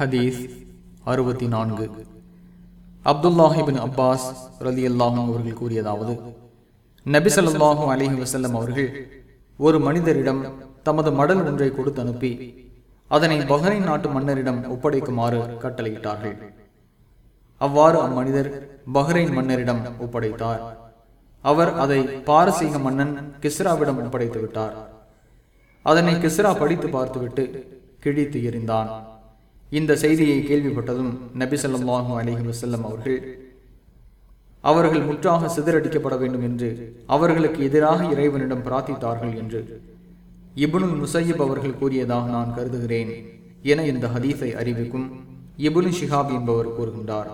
ஹதீஸ் அறுபத்தி நான்கு அப்துல்லாஹிபின் அப்பாஸ் ரலி அல்லாஹும் அவர்கள் கூறியதாவது நபிசல்லாஹும் அலிஹி வசல்லம் அவர்கள் ஒரு மனிதரிடம் தமது மடல் ஒன்றை கொடுத்து அனுப்பி அதனை பஹ்ரைன் நாட்டு மன்னரிடம் ஒப்படைக்குமாறு கட்டளையிட்டார்கள். அவ்வாறு அம்மனிதர் பஹ்ரைன் மன்னரிடம் ஒப்படைத்தார். அவர் அதை பாரசீக மன்னன் கிஸ்ராவிடம் ஒப்படைத்து விட்டார் அதனை கிஸ்ரா படித்து பார்த்துவிட்டு கிழித்து எறிந்தான் இந்த செய்தியை கேள்விப்பட்டதும் நபி ஸல்லல்லாஹு அலைஹி அவர்கள் அவர்கள் முற்றாக சிதறடிக்கப்பட வேண்டும் என்று அவர்களுக்கு எதிராக இறைவனிடம் பிரார்த்தித்தார்கள் என்று இபுனுல் முசையப் அவர்கள் கூறியதாக நான் கருதுகிறேன் என இந்த ஹதீஸை அறிவிக்கும் இப்னு ஷிஹாப் என்பவர் கூறுகின்றார்.